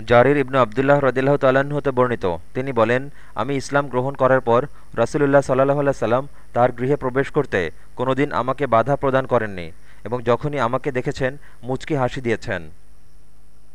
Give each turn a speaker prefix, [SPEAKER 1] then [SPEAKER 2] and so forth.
[SPEAKER 1] জারির ইবনু আবদুল্লাহ রদিল্লাহ তাল্লাহ্ন হতে বর্ণিত। তিনি বলেন, আমি ইসলাম গ্রহণ করার পর রাসুলুল্লাহ সাল্লাহ আল্লাহ সাল্লাম তার গৃহে প্রবেশ করতে কোনোদিন আমাকে বাধা প্রদান করেননি এবং যখনই আমাকে দেখেছেন, মুচকি হাসি দিয়েছেন।